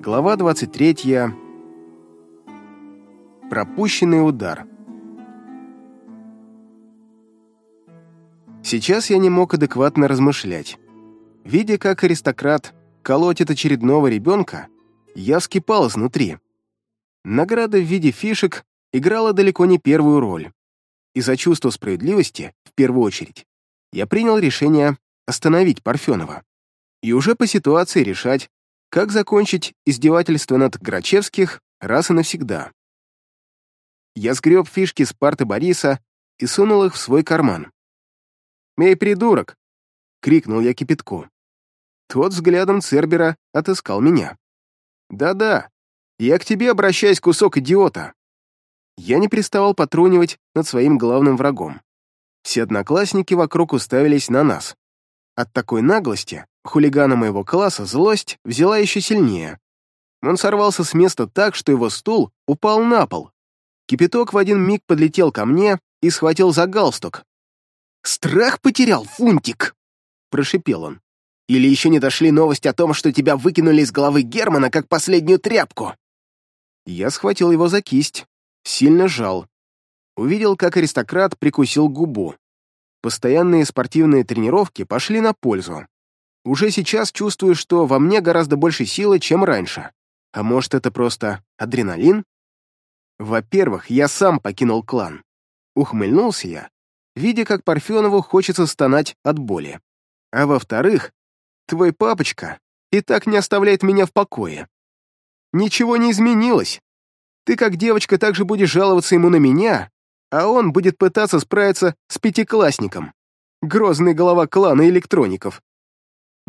Глава 23. Пропущенный удар. Сейчас я не мог адекватно размышлять. Видя, как аристократ колотит очередного ребенка, я вскипал изнутри. Награда в виде фишек играла далеко не первую роль. Из-за чувства справедливости, в первую очередь, я принял решение остановить Парфенова и уже по ситуации решать, как закончить издевательство над Грачевских раз и навсегда. Я сгреб фишки с парты Бориса и сунул их в свой карман. «Эй, придурок!» — крикнул я кипятку. Тот взглядом Цербера отыскал меня. «Да-да, я к тебе обращаюсь, кусок идиота!» Я не переставал потрунивать над своим главным врагом. Все одноклассники вокруг уставились на нас. От такой наглости хулигана моего класса злость взяла еще сильнее. Он сорвался с места так, что его стул упал на пол. Кипяток в один миг подлетел ко мне и схватил за галстук. «Страх потерял, Фунтик!» — прошипел он. «Или еще не дошли новости о том, что тебя выкинули из головы Германа как последнюю тряпку?» Я схватил его за кисть, сильно жал. Увидел, как аристократ прикусил губу. Постоянные спортивные тренировки пошли на пользу. Уже сейчас чувствую, что во мне гораздо больше силы, чем раньше. А может, это просто адреналин? Во-первых, я сам покинул клан. Ухмыльнулся я, видя, как Парфенову хочется стонать от боли. А во-вторых, твой папочка и так не оставляет меня в покое. Ничего не изменилось. Ты как девочка также будешь жаловаться ему на меня, а он будет пытаться справиться с пятиклассником. Грозный голова клана электроников.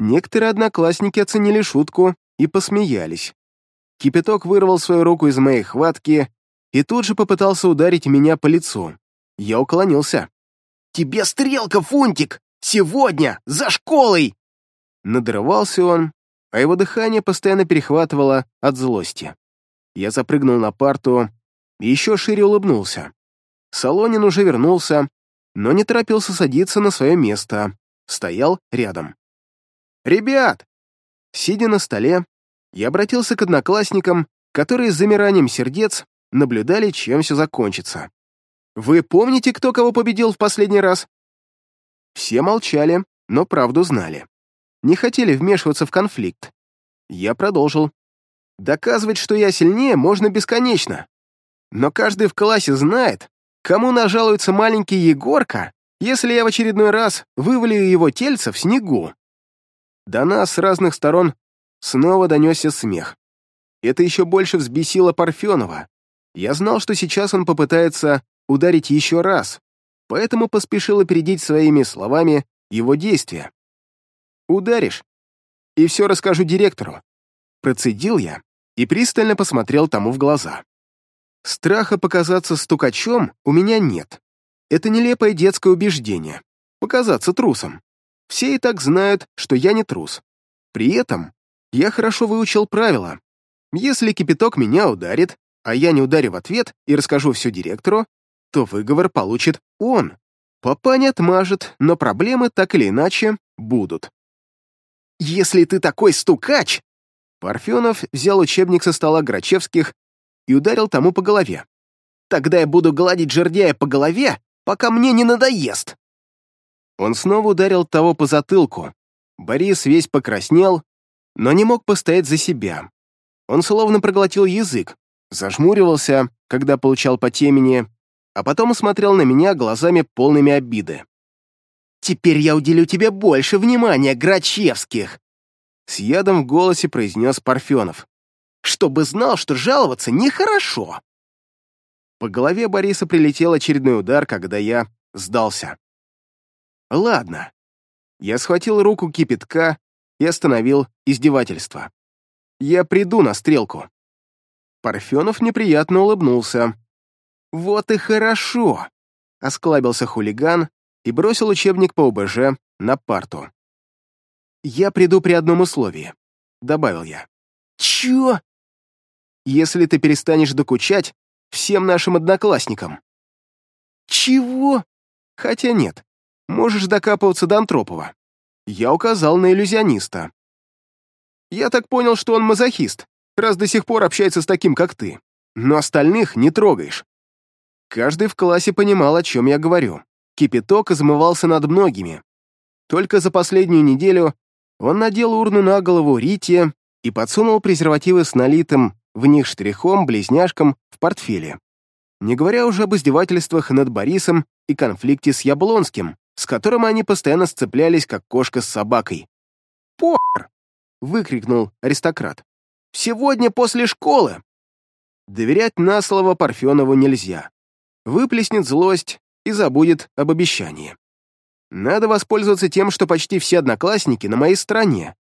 Некоторые одноклассники оценили шутку и посмеялись. Кипяток вырвал свою руку из моей хватки и тут же попытался ударить меня по лицу. Я уклонился. «Тебе стрелка, Фунтик! Сегодня! За школой!» Надрывался он, а его дыхание постоянно перехватывало от злости. Я запрыгнул на парту и еще шире улыбнулся. Солонин уже вернулся, но не торопился садиться на свое место. Стоял рядом. «Ребят!» Сидя на столе, я обратился к одноклассникам, которые с замиранием сердец наблюдали, чем все закончится. «Вы помните, кто кого победил в последний раз?» Все молчали, но правду знали. Не хотели вмешиваться в конфликт. Я продолжил. Доказывать, что я сильнее, можно бесконечно. Но каждый в классе знает, Кому нажалуется маленький Егорка, если я в очередной раз вывалю его тельце в снегу? До нас с разных сторон снова донесся смех. Это еще больше взбесило Парфенова. Я знал, что сейчас он попытается ударить еще раз, поэтому поспешил опередить своими словами его действия. «Ударишь, и все расскажу директору». Процедил я и пристально посмотрел тому в глаза. Страха показаться стукачом у меня нет. Это нелепое детское убеждение. Показаться трусом. Все и так знают, что я не трус. При этом я хорошо выучил правила. Если кипяток меня ударит, а я не ударю в ответ и расскажу все директору, то выговор получит он. Папа не отмажет, но проблемы так или иначе будут. «Если ты такой стукач!» Парфенов взял учебник со стола Грачевских и ударил тому по голове. «Тогда я буду гладить жердяя по голове, пока мне не надоест!» Он снова ударил того по затылку. Борис весь покраснел, но не мог постоять за себя. Он словно проглотил язык, зажмуривался, когда получал по темени, а потом смотрел на меня глазами полными обиды. «Теперь я уделю тебе больше внимания, Грачевских!» С ядом в голосе произнес Парфенов чтобы знал, что жаловаться нехорошо. По голове Бориса прилетел очередной удар, когда я сдался. Ладно. Я схватил руку кипятка и остановил издевательство. Я приду на стрелку. Парфенов неприятно улыбнулся. «Вот и хорошо!» — осклабился хулиган и бросил учебник по ОБЖ на парту. «Я приду при одном условии», — добавил я. «Чё?» если ты перестанешь докучать всем нашим одноклассникам». «Чего?» «Хотя нет, можешь докапываться до Антропова». Я указал на иллюзиониста. «Я так понял, что он мазохист. раз до сих пор общается с таким, как ты. Но остальных не трогаешь. Каждый в классе понимал, о чем я говорю. Кипяток измывался над многими. Только за последнюю неделю он надел урну на голову Рите и подсунул презервативы с налитым в них штрихом, близняшком в портфеле. Не говоря уже об издевательствах над Борисом и конфликте с Яблонским, с которым они постоянно сцеплялись, как кошка с собакой. «Похер!» — выкрикнул аристократ. «Сегодня после школы!» Доверять на слово Парфенову нельзя. Выплеснет злость и забудет об обещании. Надо воспользоваться тем, что почти все одноклассники на моей стороне,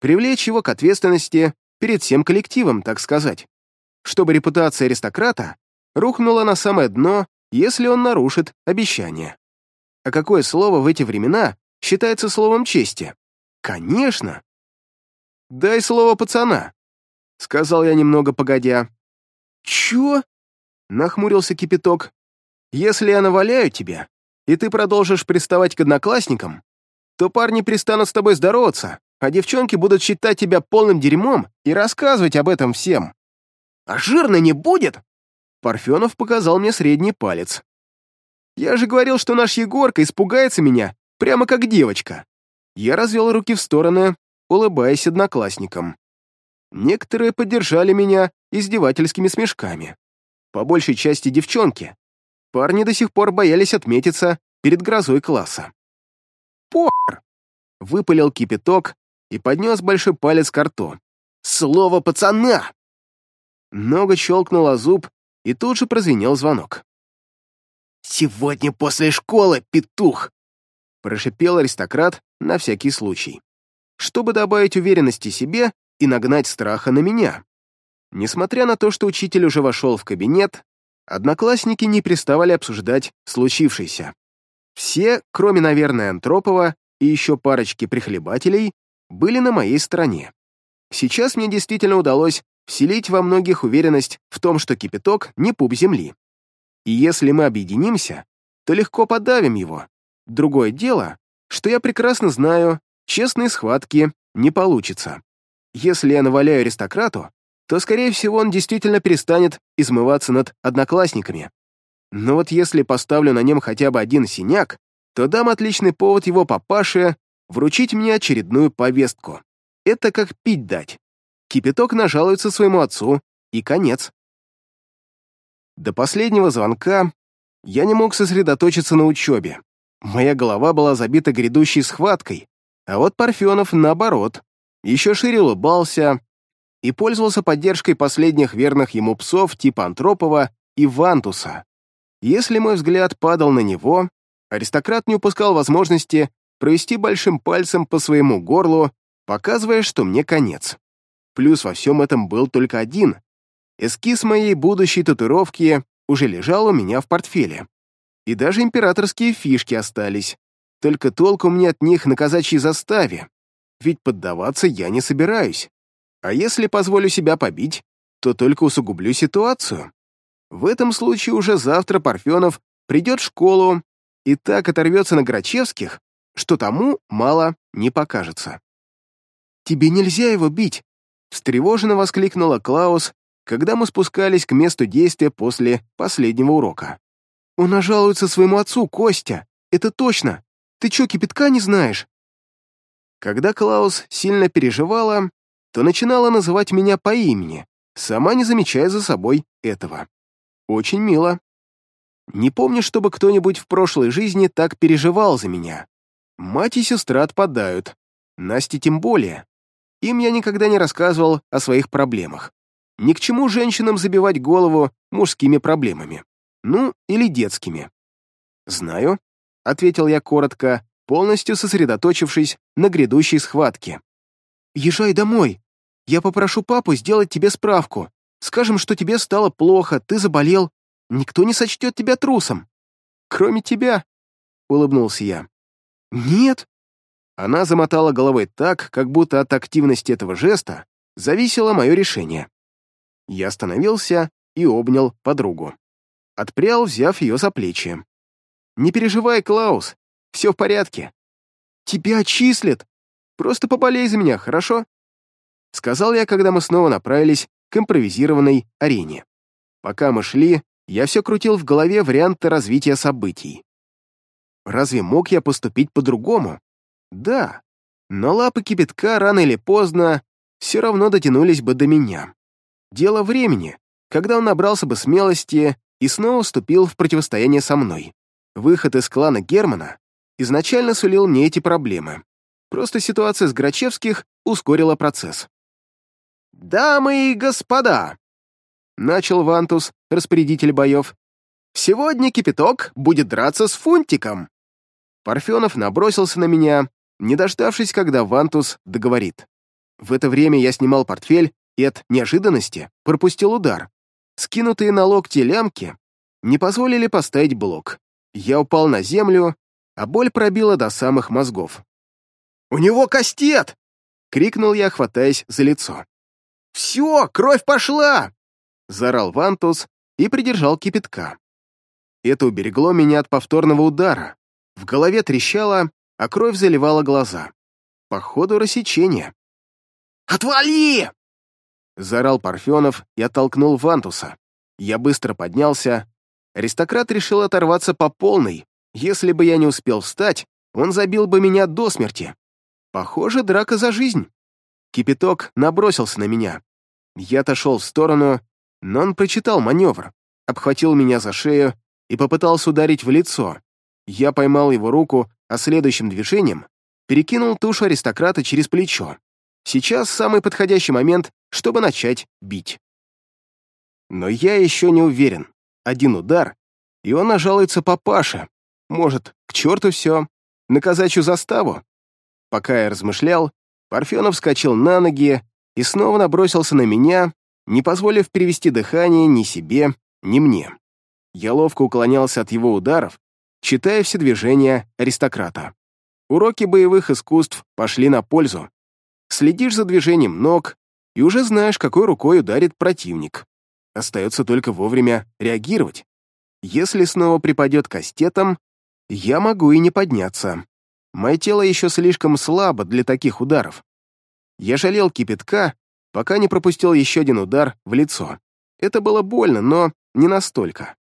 привлечь его к ответственности перед всем коллективом, так сказать, чтобы репутация аристократа рухнула на самое дно, если он нарушит обещание. А какое слово в эти времена считается словом чести? Конечно! «Дай слово пацана», — сказал я немного погодя. «Чё?» — нахмурился кипяток. «Если я наваляю тебя, и ты продолжишь приставать к одноклассникам, то парни перестанут с тобой здороваться, а девчонки будут считать тебя полным дерьмом и рассказывать об этом всем. А жирно не будет?» Парфенов показал мне средний палец. «Я же говорил, что наш Егорка испугается меня, прямо как девочка». Я развел руки в стороны, улыбаясь одноклассникам. Некоторые поддержали меня издевательскими смешками. По большей части девчонки. Парни до сих пор боялись отметиться перед грозой класса. «Похер!» — выпалил кипяток и поднес большой палец к рту. «Слово пацана!» Нога щелкнула зуб, и тут же прозвенел звонок. «Сегодня после школы, петух!» прошипел аристократ на всякий случай, чтобы добавить уверенности себе и нагнать страха на меня. Несмотря на то, что учитель уже вошел в кабинет, одноклассники не приставали обсуждать случившееся. Все, кроме, наверное, Антропова и еще парочки прихлебателей, были на моей стороне. Сейчас мне действительно удалось вселить во многих уверенность в том, что кипяток не пуп земли. И если мы объединимся, то легко подавим его. Другое дело, что я прекрасно знаю, честные схватки не получится. Если я наваляю аристократу, то, скорее всего, он действительно перестанет измываться над одноклассниками. Но вот если поставлю на нем хотя бы один синяк, то дам отличный повод его папаше вручить мне очередную повестку. Это как пить дать. Кипяток нажалуется своему отцу, и конец. До последнего звонка я не мог сосредоточиться на учебе. Моя голова была забита грядущей схваткой, а вот Парфенов, наоборот, еще шире улыбался и пользовался поддержкой последних верных ему псов типа Антропова и Вантуса. Если мой взгляд падал на него, аристократ не упускал возможности провести большим пальцем по своему горлу, показывая, что мне конец. Плюс во всем этом был только один. Эскиз моей будущей татуировки уже лежал у меня в портфеле. И даже императорские фишки остались. Только толку мне от них на казачьей заставе. Ведь поддаваться я не собираюсь. А если позволю себя побить, то только усугублю ситуацию. В этом случае уже завтра Парфенов придет в школу и так оторвется на Грачевских, что тому мало не покажется. «Тебе нельзя его бить!» — встревоженно воскликнула Клаус, когда мы спускались к месту действия после последнего урока. «Он нажалуется своему отцу, Костя! Это точно! Ты чё, кипятка не знаешь?» Когда Клаус сильно переживала, то начинала называть меня по имени, сама не замечая за собой этого. Очень мило. Не помню, чтобы кто-нибудь в прошлой жизни так переживал за меня. Мать и сестра отпадают, Насте тем более. Им я никогда не рассказывал о своих проблемах. Ни к чему женщинам забивать голову мужскими проблемами. Ну, или детскими. «Знаю», — ответил я коротко, полностью сосредоточившись на грядущей схватке. «Езжай домой. Я попрошу папу сделать тебе справку. Скажем, что тебе стало плохо, ты заболел. Никто не сочтет тебя трусом. Кроме тебя», — улыбнулся я. «Нет». Она замотала головой так, как будто от активности этого жеста зависело мое решение. Я остановился и обнял подругу. Отпрял, взяв ее за плечи. «Не переживай, Клаус, все в порядке. Тебя отчислят. Просто поболей за меня, хорошо?» Сказал я, когда мы снова направились к импровизированной арене. Пока мы шли, я все крутил в голове варианты развития событий. Разве мог я поступить по-другому? Да, но лапы кипятка рано или поздно все равно дотянулись бы до меня. Дело времени, когда он набрался бы смелости и снова вступил в противостояние со мной. Выход из клана Германа изначально сулил мне эти проблемы. Просто ситуация с Грачевских ускорила процесс. «Дамы и господа!» — начал Вантус, распорядитель боев. «Сегодня кипяток будет драться с Фунтиком!» Парфенов набросился на меня, не дождавшись, когда Вантус договорит. В это время я снимал портфель и от неожиданности пропустил удар. Скинутые на локти лямки не позволили поставить блок. Я упал на землю, а боль пробила до самых мозгов. «У него кастет!» — крикнул я, хватаясь за лицо. «Все, кровь пошла!» — заорал Вантус и придержал кипятка. Это уберегло меня от повторного удара. В голове трещало, а кровь заливала глаза. Походу, рассечение. «Отвали!» — заорал Парфенов и оттолкнул Вантуса. Я быстро поднялся. Аристократ решил оторваться по полной. Если бы я не успел встать, он забил бы меня до смерти. Похоже, драка за жизнь. Кипяток набросился на меня. Я отошел в сторону, но он прочитал маневр, обхватил меня за шею и попытался ударить в лицо. Я поймал его руку, а следующим движением перекинул тушу аристократа через плечо. Сейчас самый подходящий момент, чтобы начать бить. Но я еще не уверен. Один удар, и он нажалуется папаше. Может, к черту все, на казачью заставу? Пока я размышлял, Парфенов вскочил на ноги и снова набросился на меня, не позволив перевести дыхание ни себе, ни мне. Я ловко уклонялся от его ударов, читая все движения аристократа. Уроки боевых искусств пошли на пользу. Следишь за движением ног и уже знаешь, какой рукой ударит противник. Остается только вовремя реагировать. Если снова припадет кастетом, я могу и не подняться. Мое тело еще слишком слабо для таких ударов. Я жалел кипятка, пока не пропустил еще один удар в лицо. Это было больно, но не настолько.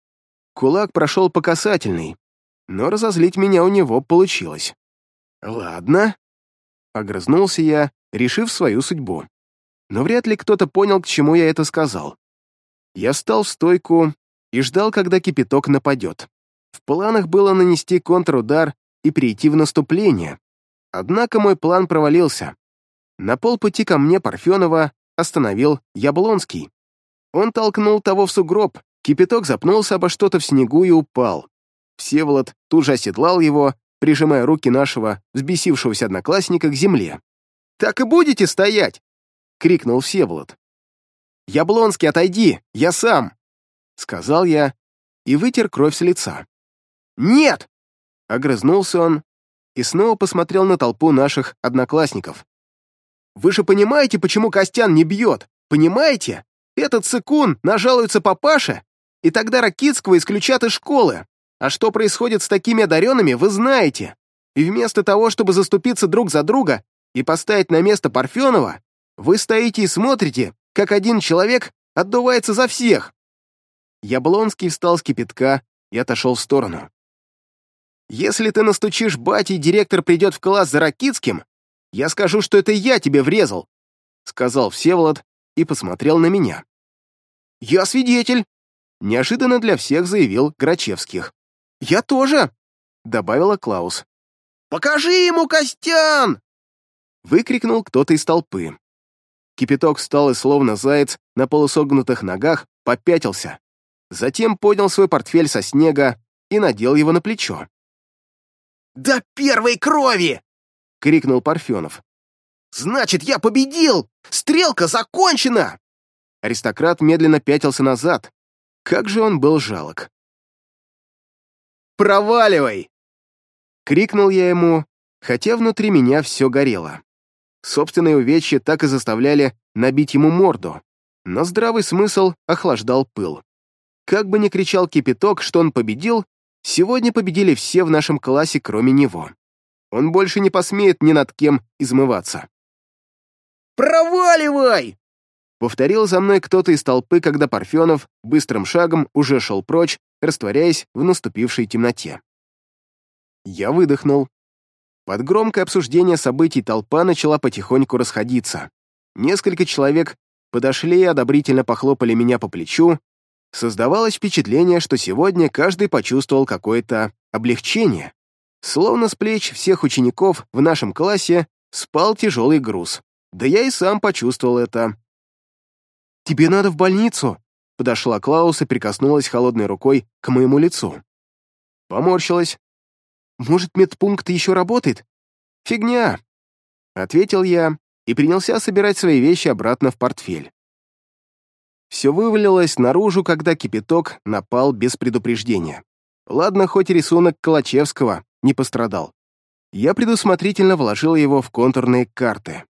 Кулак прошел по касательной, но разозлить меня у него получилось. «Ладно», — огрызнулся я, решив свою судьбу. Но вряд ли кто-то понял, к чему я это сказал. Я встал в стойку и ждал, когда кипяток нападет. В планах было нанести контрудар и перейти в наступление. Однако мой план провалился. На полпути ко мне Парфенова остановил Яблонский. Он толкнул того в сугроб, кипяток запнулся обо что-то в снегу и упал. Всеволод тут же оседлал его, прижимая руки нашего взбесившегося одноклассника к земле. «Так и будете стоять!» — крикнул Всеволод. «Яблонский, отойди, я сам!» — сказал я и вытер кровь с лица. «Нет!» Огрызнулся он и снова посмотрел на толпу наших одноклассников. «Вы же понимаете, почему Костян не бьет? Понимаете? Этот цикун нажалуется папаше, и тогда Ракитского исключат из школы. А что происходит с такими одаренными, вы знаете. И вместо того, чтобы заступиться друг за друга и поставить на место Парфенова, вы стоите и смотрите, как один человек отдувается за всех». Яблонский встал с кипятка и отошел в сторону. Если ты настучишь бате и директор придет в класс за Ракитским, я скажу, что это я тебе врезал», — сказал Всеволод и посмотрел на меня. «Я свидетель», — неожиданно для всех заявил Грачевских. «Я тоже», — добавила Клаус. «Покажи ему, Костян!» — выкрикнул кто-то из толпы. Кипяток встал и, словно заяц, на полусогнутых ногах попятился. Затем поднял свой портфель со снега и надел его на плечо. «До первой крови!» — крикнул Парфенов. «Значит, я победил! Стрелка закончена!» Аристократ медленно пятился назад. Как же он был жалок. «Проваливай!» — крикнул я ему, хотя внутри меня все горело. Собственные увечья так и заставляли набить ему морду, но здравый смысл охлаждал пыл. Как бы ни кричал кипяток, что он победил, Сегодня победили все в нашем классе, кроме него. Он больше не посмеет ни над кем измываться. «Проваливай!» Повторил за мной кто-то из толпы, когда Парфенов быстрым шагом уже шел прочь, растворяясь в наступившей темноте. Я выдохнул. Под громкое обсуждение событий толпа начала потихоньку расходиться. Несколько человек подошли и одобрительно похлопали меня по плечу. Создавалось впечатление, что сегодня каждый почувствовал какое-то облегчение. Словно с плеч всех учеников в нашем классе спал тяжелый груз. Да я и сам почувствовал это. «Тебе надо в больницу!» Подошла Клаус и прикоснулась холодной рукой к моему лицу. Поморщилась. «Может, медпункт еще работает?» «Фигня!» Ответил я и принялся собирать свои вещи обратно в портфель. Все вывалилось наружу, когда кипяток напал без предупреждения. Ладно, хоть рисунок Калачевского не пострадал. Я предусмотрительно вложил его в контурные карты.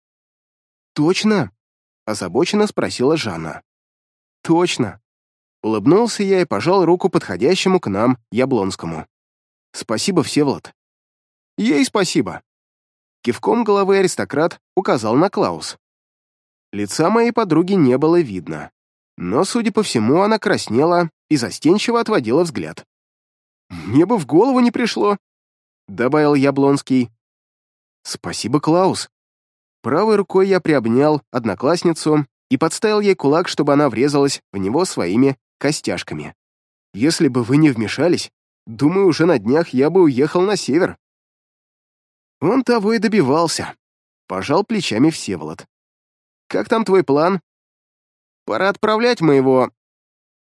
«Точно?» — озабоченно спросила Жанна. «Точно». Улыбнулся я и пожал руку подходящему к нам Яблонскому. «Спасибо, Всеволод». «Ей спасибо». Кивком головы аристократ указал на Клаус. Лица моей подруги не было видно, но, судя по всему, она краснела и застенчиво отводила взгляд. «Мне бы в голову не пришло», — добавил Яблонский. «Спасибо, Клаус». Правой рукой я приобнял одноклассницу и подставил ей кулак, чтобы она врезалась в него своими костяшками. «Если бы вы не вмешались, думаю, уже на днях я бы уехал на север». Он того и добивался. Пожал плечами Всеволод. «Как там твой план?» «Пора отправлять моего...»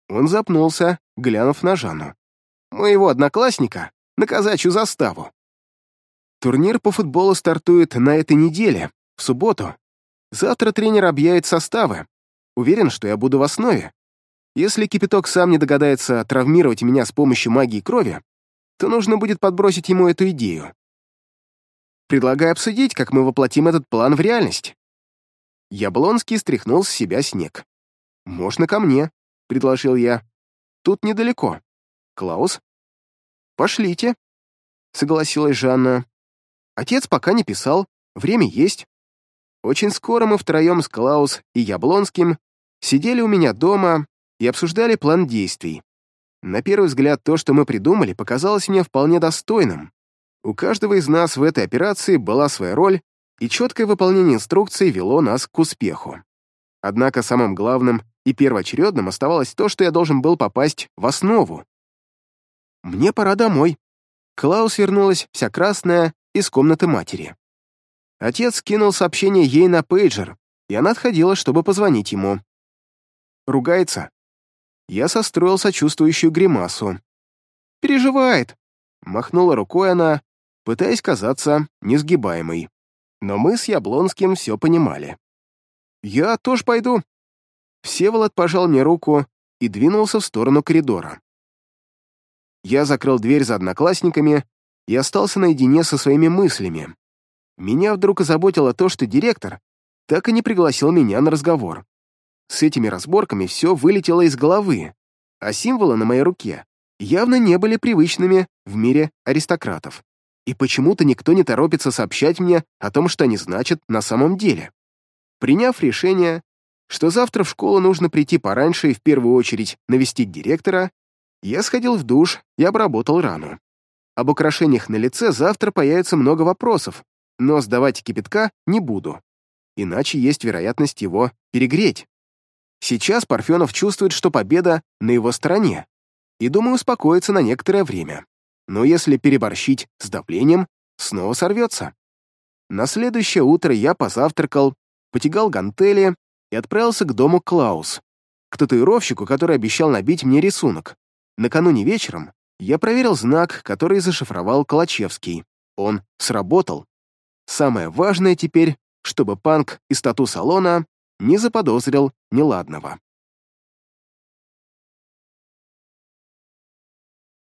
Он запнулся, глянув на Жанну моего одноклассника, на казачью заставу. Турнир по футболу стартует на этой неделе, в субботу. Завтра тренер объявит составы. Уверен, что я буду в основе. Если Кипяток сам не догадается травмировать меня с помощью магии крови, то нужно будет подбросить ему эту идею. Предлагаю обсудить, как мы воплотим этот план в реальность. Яблонский стряхнул с себя снег. «Можно ко мне», — предложил я. «Тут недалеко». Клаус?» «Пошлите», — согласилась Жанна. Отец пока не писал, время есть. Очень скоро мы втроем с Клаус и Яблонским сидели у меня дома и обсуждали план действий. На первый взгляд, то, что мы придумали, показалось мне вполне достойным. У каждого из нас в этой операции была своя роль, и четкое выполнение инструкций вело нас к успеху. Однако самым главным и первоочередным оставалось то, что я должен был попасть в основу, «Мне пора домой». Клаус вернулась вся красная из комнаты матери. Отец кинул сообщение ей на пейджер, и она отходила, чтобы позвонить ему. Ругается. Я состроил сочувствующую гримасу. «Переживает», — махнула рукой она, пытаясь казаться несгибаемой. Но мы с Яблонским все понимали. «Я тоже пойду». Всеволод пожал мне руку и двинулся в сторону коридора. Я закрыл дверь за одноклассниками и остался наедине со своими мыслями. Меня вдруг озаботило то, что директор так и не пригласил меня на разговор. С этими разборками все вылетело из головы, а символы на моей руке явно не были привычными в мире аристократов. И почему-то никто не торопится сообщать мне о том, что они значат на самом деле. Приняв решение, что завтра в школу нужно прийти пораньше и в первую очередь навестить директора, я сходил в душ и обработал рану. Об украшениях на лице завтра появится много вопросов, но сдавать кипятка не буду, иначе есть вероятность его перегреть. Сейчас Парфенов чувствует, что победа на его стороне, и, думаю, успокоится на некоторое время. Но если переборщить с давлением, снова сорвется. На следующее утро я позавтракал, потягал гантели и отправился к дому Клаус, к татуировщику, который обещал набить мне рисунок. Накануне вечером я проверил знак, который зашифровал Калачевский. Он сработал. Самое важное теперь, чтобы панк из тату-салона не заподозрил неладного.